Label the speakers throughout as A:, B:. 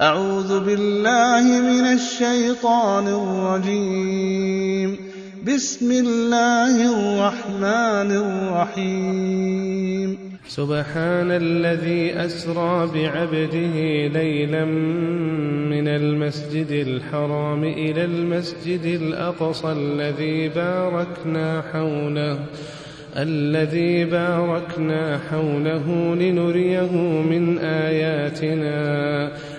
A: أعوذ بالله من الشيطان الرجيم. بسم الله الرحمن الرحيم.
B: سبحان الذي أسرى بعبده ليلا من المسجد الحرام إلى المسجد الأقصى الذي باركنا حوله الذي باركنا حوله لنريه من آياتنا.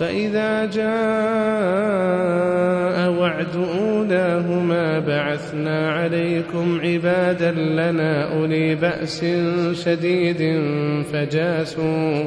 B: فإذا جاء وعد أولاهما بعثنا عليكم عبادا لنا أولي بأس شديد فجاسوا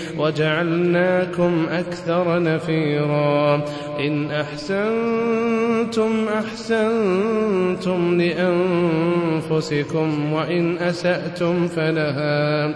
B: وجعلناكم أكثر نفيرا. إن أحسنتم أحسنتم لأنفسكم وإن أسأتم فلها.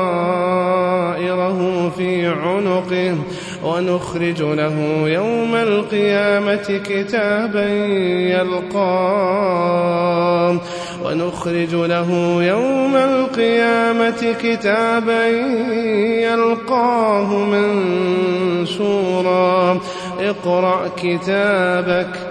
B: طائره في عنقه ونخرج له يوم القيامة كتابا يلقاه ونخرج له يوم القيامة كتابا يلقاه منشورا. اقرأ كتابك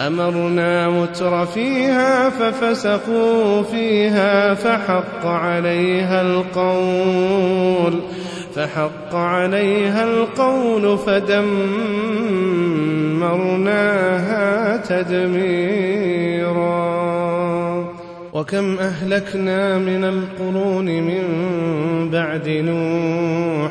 B: أمرنا متر فيها ففسقوا فيها فحق عليها القول فحق عليها القول فدمرناها دمرناها تدميرا. وكم أهلكنا من القرون من بعد نوح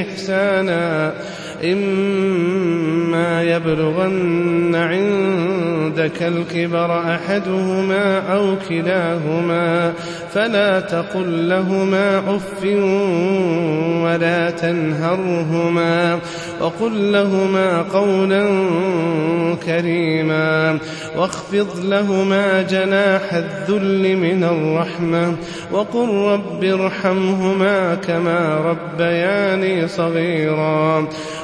B: إحسانا. إما يبلغن عندك الكبر أحدهما أو كلاهما فلا تقل لهما أف ولا تنهرهما وقل لهما قولا كريما واخفض لهما جناح الذل من الرحمة وقل رب ارحمهما كما ربياني صغيرا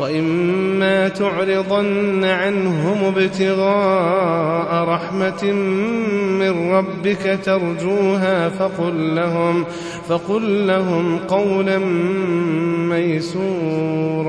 B: وإما تعرضن عنهم ابتغاء رحمة من ربك ترجوها فقل لهم فقل لهم قولا ميسورا.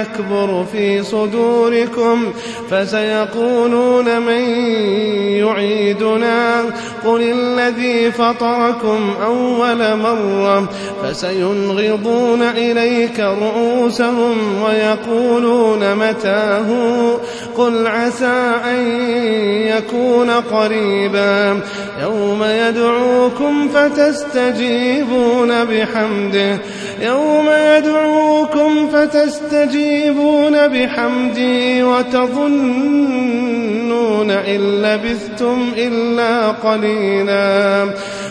B: يكبر في صدوركم فسيقولون من يعيدنا قل الذي فطركم أول مرة فسينغضون إليك رؤوسهم ويقولون متاه قل عسى أن يكون قريبا يوم يدعوكم فتستجيبون بحمده يوم يدعوكم فتستجيبون بحمده وتظنون إن لبثتم إلا قليلا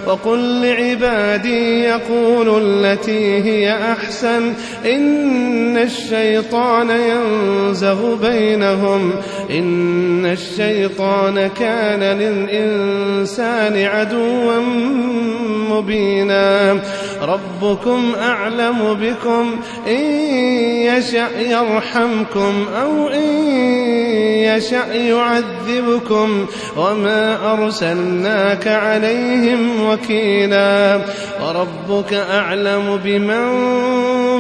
B: وقل لعبادي يقولوا التي هي أحسن إن الشيطان ينزغ بينهم إن الشيطان كان للإنسان عدوا مبينا ربكم أعلم بكم. إن يشأ يرحمكم أو إن يشأ يعذبكم. وما أرسلناك عليهم وكيلا. وربك أعلم بمن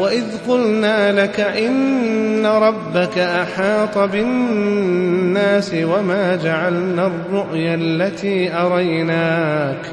B: وإذ قلنا لك إن ربك أحاط بالناس وما جعلنا الرؤيا التي أريناك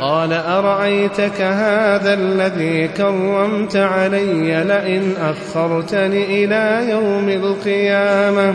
B: قال أرأيتك هذا الذي كرمت علي لئن أخرتني إلى يوم القيامة؟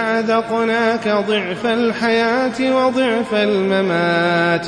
B: لأذقناك ضعف الحياة وضعف الممات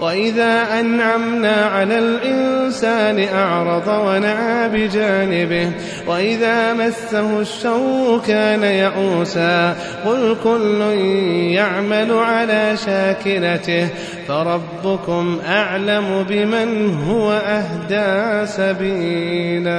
B: وإذا أنعمنا على الإنسان أعرض ونعى بجانبه وإذا مسه الشر كان يئوسا قل كل يعمل على شاكلته فربكم أعلم بمن هو أهدى سبيلا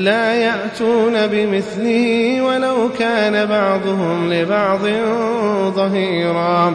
B: لا يأتون بمثله ولو كان بعضهم لبعض ظهيرا.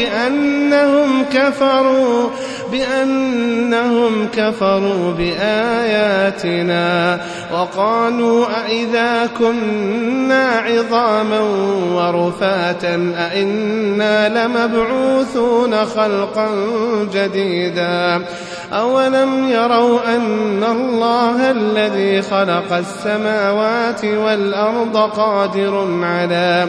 B: بأنهم كفروا بأنهم كفروا بآياتنا وقالوا أئذا كنا عظاما ورفاتا أئنا لمبعوثون خلقا جديدا أولم يروا أن الله الذي خلق السماوات والأرض قادر على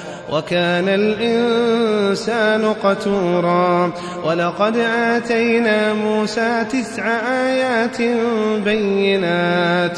B: وكان الإنسان قتورا ولقد آتينا موسى تسع آيات بينات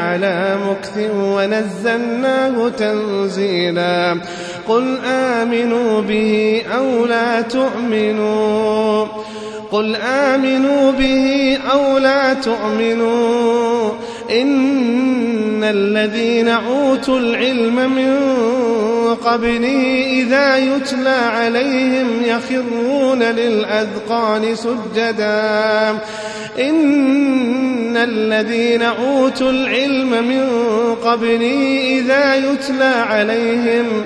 B: على مكث ونزلناه تنزيلا. قل آمنوا به أو لا تؤمنوا. قل آمنوا به أو لا تؤمنوا. الذين أوتوا العلم من قبله إذا يتلى عليهم يخرون للأذقان سجدا إن الذين أوتوا العلم من قبله إذا يتلى عليهم